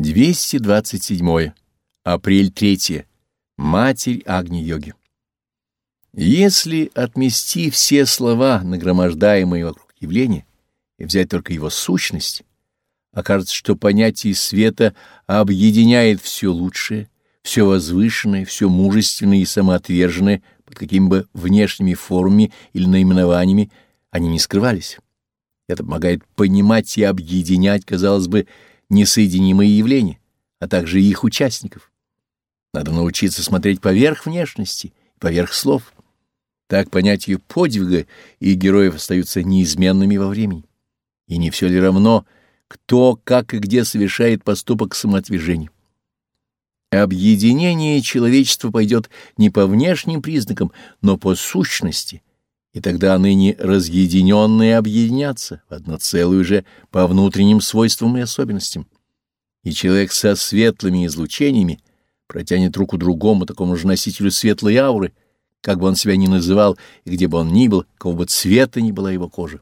227. Апрель 3. Матерь Агни-йоги. Если отмести все слова, нагромождаемые вокруг явления, и взять только его сущность, окажется, что понятие света объединяет все лучшее, все возвышенное, все мужественное и самоотверженное под какими бы внешними формами или наименованиями они не скрывались. Это помогает понимать и объединять, казалось бы, несоединимые явления, а также их участников. Надо научиться смотреть поверх внешности, поверх слов. Так понятия подвига и героев остаются неизменными во времени. И не все ли равно, кто, как и где совершает поступок самоотвержения. Объединение человечества пойдет не по внешним признакам, но по сущности, и тогда ныне разъединенные объединятся в одно целое уже по внутренним свойствам и особенностям и человек со светлыми излучениями протянет руку другому такому же носителю светлой ауры, как бы он себя ни называл и где бы он ни был, какого бы цвета ни была его кожа.